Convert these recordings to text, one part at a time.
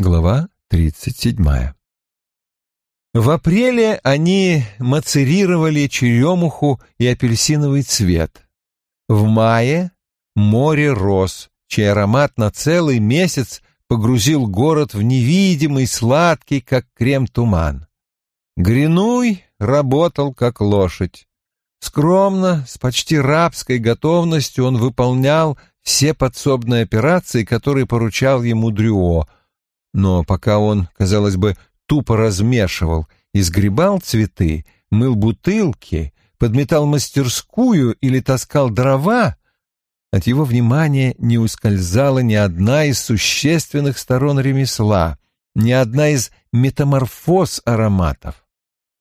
Глава 37. В апреле они мацерировали черемуху и апельсиновый цвет. В мае море роз, чей аромат на целый месяц погрузил город в невидимый, сладкий, как крем, туман. Гринуй работал, как лошадь. Скромно, с почти рабской готовностью он выполнял все подсобные операции, которые поручал ему Дрюо — но пока он, казалось бы, тупо размешивал и сгребал цветы, мыл бутылки, подметал мастерскую или таскал дрова, от его внимания не ускользала ни одна из существенных сторон ремесла, ни одна из метаморфоз ароматов.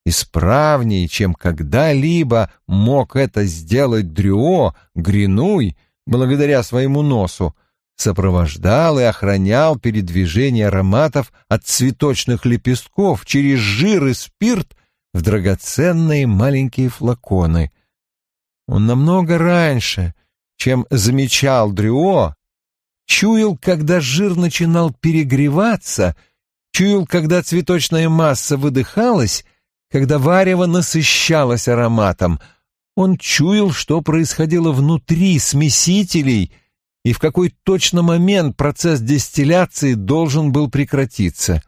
Исправнее, чем когда-либо мог это сделать Дрюо, Гринуй, благодаря своему носу, сопровождал и охранял передвижение ароматов от цветочных лепестков через жир и спирт в драгоценные маленькие флаконы. Он намного раньше, чем замечал Дрюо, чуял, когда жир начинал перегреваться, чуял, когда цветочная масса выдыхалась, когда варево насыщалось ароматом. Он чуял, что происходило внутри смесителей — и в какой точно момент процесс дистилляции должен был прекратиться.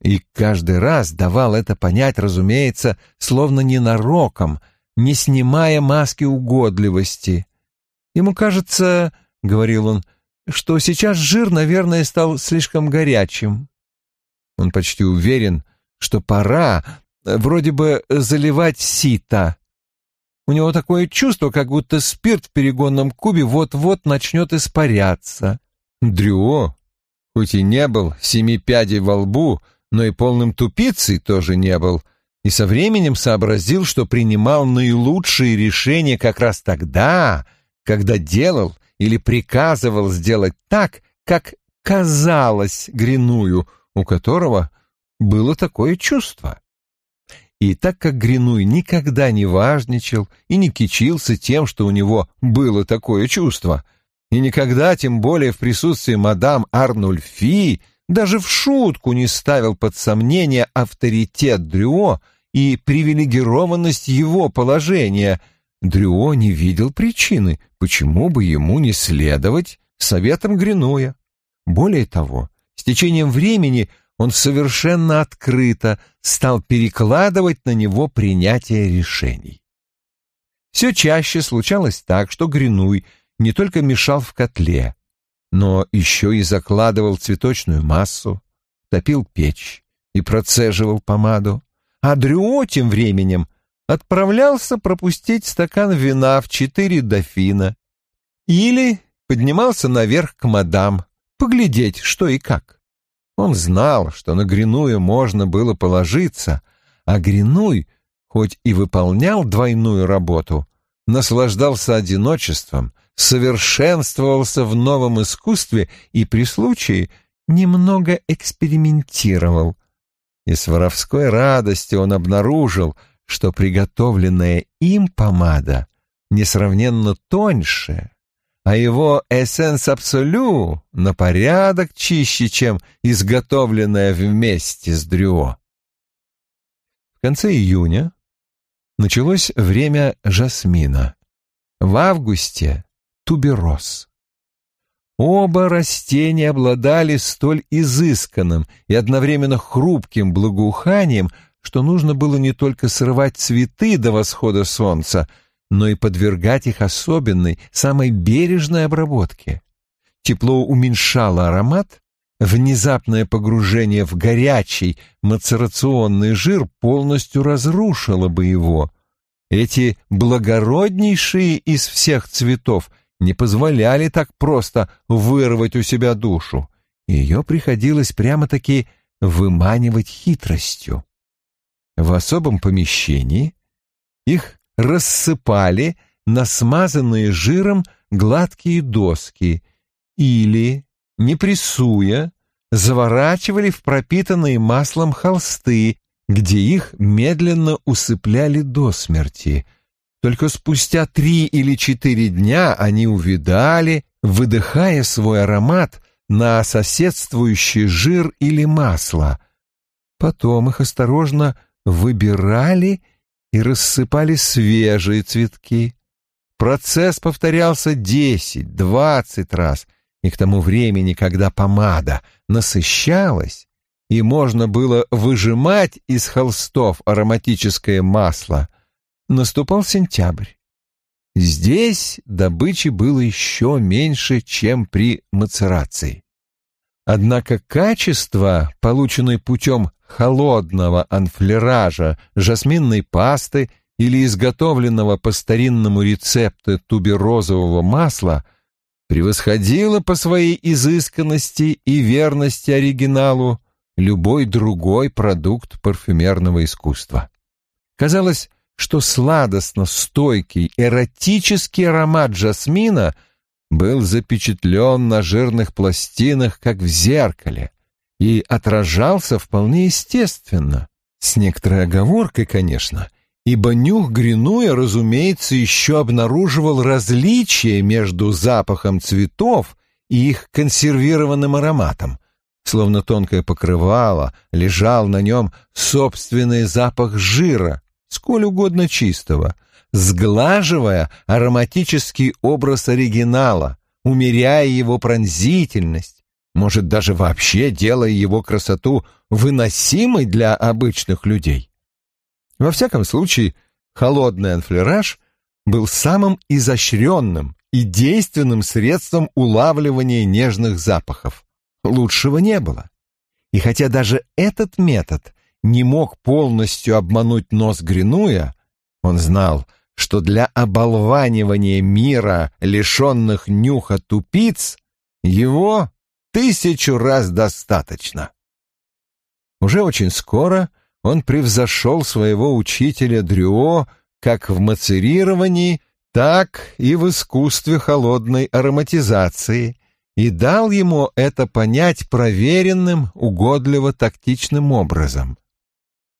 И каждый раз давал это понять, разумеется, словно ненароком, не снимая маски угодливости. «Ему кажется, — говорил он, — что сейчас жир, наверное, стал слишком горячим». Он почти уверен, что пора вроде бы заливать сито, у него такое чувство, как будто спирт в перегонном кубе вот-вот начнет испаряться. Дрюо, хоть и не был семи пядей во лбу, но и полным тупицей тоже не был, и со временем сообразил, что принимал наилучшие решения как раз тогда, когда делал или приказывал сделать так, как казалось Гриную, у которого было такое чувство. И так как Гринуй никогда не важничал и не кичился тем, что у него было такое чувство, и никогда, тем более в присутствии мадам Арнульфи, даже в шутку не ставил под сомнение авторитет Дрюо и привилегированность его положения, Дрюо не видел причины, почему бы ему не следовать советам Гринуя. Более того, с течением времени он совершенно открыто стал перекладывать на него принятие решений. Все чаще случалось так, что Гринуй не только мешал в котле, но еще и закладывал цветочную массу, топил печь и процеживал помаду, а Дрюо тем временем отправлялся пропустить стакан вина в четыре дофина или поднимался наверх к мадам, поглядеть, что и как. Он знал, что на Гринуя можно было положиться, а Гринуй, хоть и выполнял двойную работу, наслаждался одиночеством, совершенствовался в новом искусстве и при случае немного экспериментировал. И с воровской радостью он обнаружил, что приготовленная им помада несравненно тоньше, а его эссенс абсолю на порядок чище, чем изготовленная вместе с Дрюо. В конце июня началось время жасмина. В августе — тубероз. Оба растения обладали столь изысканным и одновременно хрупким благоуханием, что нужно было не только срывать цветы до восхода солнца — но и подвергать их особенной, самой бережной обработке. Тепло уменьшало аромат, внезапное погружение в горячий мацерационный жир полностью разрушило бы его. Эти благороднейшие из всех цветов не позволяли так просто вырвать у себя душу. Ее приходилось прямо-таки выманивать хитростью. В особом помещении их рассыпали на смазанные жиром гладкие доски или, не прессуя, заворачивали в пропитанные маслом холсты, где их медленно усыпляли до смерти. Только спустя три или четыре дня они увидали, выдыхая свой аромат, на соседствующий жир или масло. Потом их осторожно выбирали и рассыпали свежие цветки. Процесс повторялся десять, двадцать раз, и к тому времени, когда помада насыщалась, и можно было выжимать из холстов ароматическое масло, наступал сентябрь. Здесь добычи было еще меньше, чем при мацерации. Однако качество, полученное путем холодного анфлеража жасминной пасты или изготовленного по старинному рецепту туберозового масла, превосходило по своей изысканности и верности оригиналу любой другой продукт парфюмерного искусства. Казалось, что сладостно стойкий эротический аромат жасмина был запечатлен на жирных пластинах, как в зеркале, и отражался вполне естественно, с некоторой оговоркой, конечно, ибо нюх Гринуя, разумеется, еще обнаруживал различия между запахом цветов и их консервированным ароматом, словно тонкое покрывало, лежал на нем собственный запах жира, сколь угодно чистого, сглаживая ароматический образ оригинала, умеряя его пронзительность, может, даже вообще делая его красоту выносимой для обычных людей. Во всяком случае, холодный анфлераж был самым изощренным и действенным средством улавливания нежных запахов. Лучшего не было. И хотя даже этот метод не мог полностью обмануть нос Гринуя, он знал, что для оболванивания мира, лишенных нюха тупиц, его тысячу раз достаточно. Уже очень скоро он превзошел своего учителя Дрюо как в мацерировании, так и в искусстве холодной ароматизации, и дал ему это понять проверенным, угодливо-тактичным образом.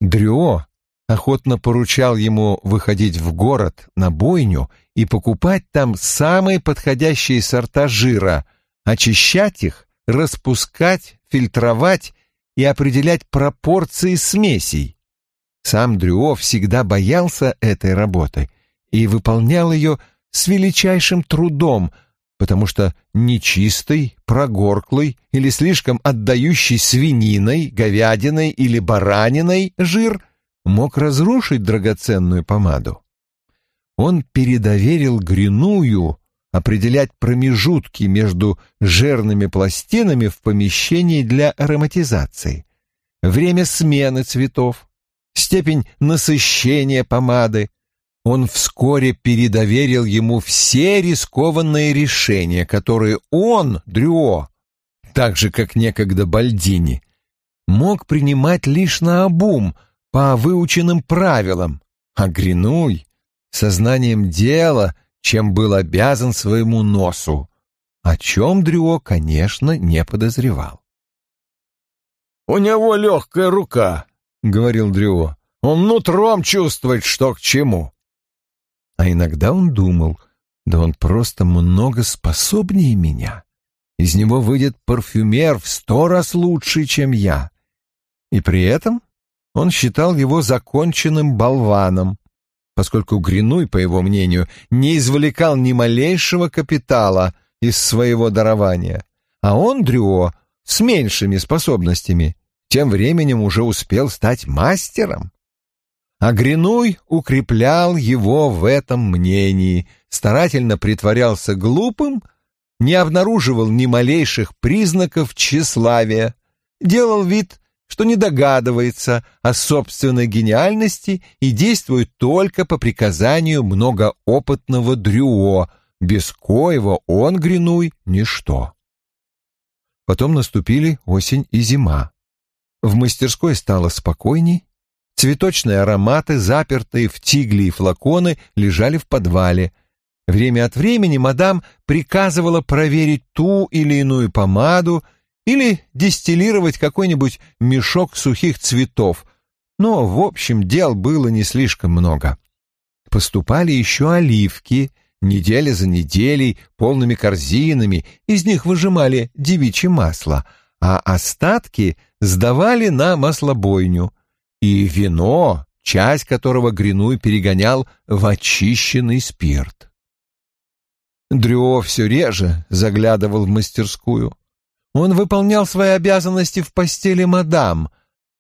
Дрюо охотно поручал ему выходить в город на бойню и покупать там самые подходящие сорта жира, очищать их, распускать, фильтровать и определять пропорции смесей. Сам Дрюо всегда боялся этой работы и выполнял ее с величайшим трудом, потому что нечистый, прогорклый или слишком отдающий свининой, говядиной или бараниной жир мог разрушить драгоценную помаду. Он передоверил Гриную определять промежутки между жирными пластинами в помещении для ароматизации, время смены цветов, степень насыщения помады, он вскоре передоверил ему все рискованные решения, которые он, Дрюо, так же, как некогда Бальдини, мог принимать лишь на обум по выученным правилам, а Гринуй — сознанием дела, чем был обязан своему носу, о чем Дрюо, конечно, не подозревал. «У него легкая рука», — говорил Дрюо. «Он нутром чувствует, что к чему». А иногда он думал, да он просто много способнее меня. Из него выйдет парфюмер в сто раз лучше, чем я. И при этом он считал его законченным болваном, поскольку Гринуй, по его мнению, не извлекал ни малейшего капитала из своего дарования, а он, Дрюо, с меньшими способностями, тем временем уже успел стать мастером. А Гринуй укреплял его в этом мнении, старательно притворялся глупым, не обнаруживал ни малейших признаков тщеславия, делал вид, что не догадывается о собственной гениальности и действует только по приказанию многоопытного Дрюо, без коего он, Гринуй, ничто. Потом наступили осень и зима. В мастерской стало спокойней, Цветочные ароматы, запертые в тигли и флаконы, лежали в подвале. Время от времени мадам приказывала проверить ту или иную помаду или дистиллировать какой-нибудь мешок сухих цветов, но, в общем, дел было не слишком много. Поступали еще оливки, неделя за неделей полными корзинами, из них выжимали девичье масло, а остатки сдавали на маслобойню. И вино, часть которого Гринуй перегонял в очищенный спирт. Дрюо все реже заглядывал в мастерскую. Он выполнял свои обязанности в постели мадам,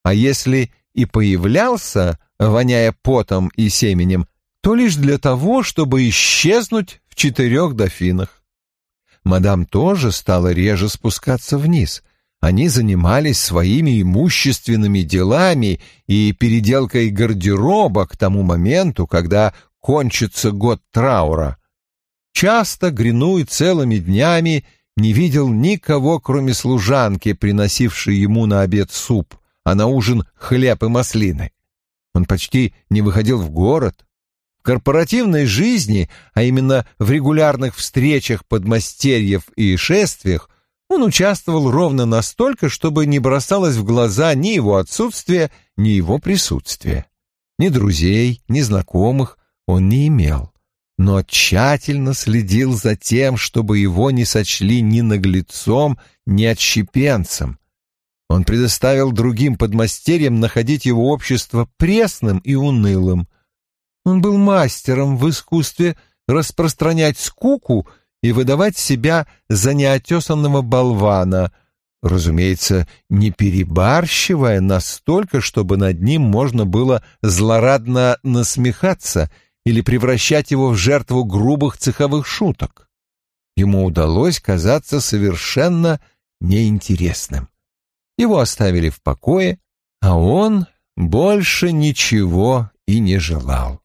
а если и появлялся, воняя потом и семенем, то лишь для того, чтобы исчезнуть в четырех дофинах. Мадам тоже стала реже спускаться вниз. Они занимались своими имущественными делами и переделкой гардероба к тому моменту, когда кончится год траура. Часто Гринуй целыми днями не видел никого, кроме служанки, приносившей ему на обед суп, а на ужин хлеб и маслины. Он почти не выходил в город. В корпоративной жизни, а именно в регулярных встречах подмастерьев и шествиях, он участвовал ровно настолько, чтобы не бросалось в глаза ни его отсутствие, ни его присутствие. Ни друзей, ни знакомых он не имел но тщательно следил за тем, чтобы его не сочли ни наглецом, ни отщепенцем. Он предоставил другим подмастерьям находить его общество пресным и унылым. Он был мастером в искусстве распространять скуку и выдавать себя за неотесанного болвана, разумеется, не перебарщивая настолько, чтобы над ним можно было злорадно насмехаться — или превращать его в жертву грубых цеховых шуток. Ему удалось казаться совершенно неинтересным. Его оставили в покое, а он больше ничего и не желал.